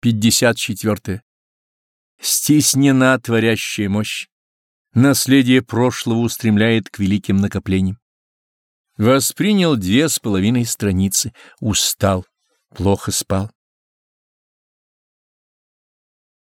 54. Стиснена творящая мощь. Наследие прошлого устремляет к великим накоплениям. Воспринял две с половиной страницы, устал, плохо спал.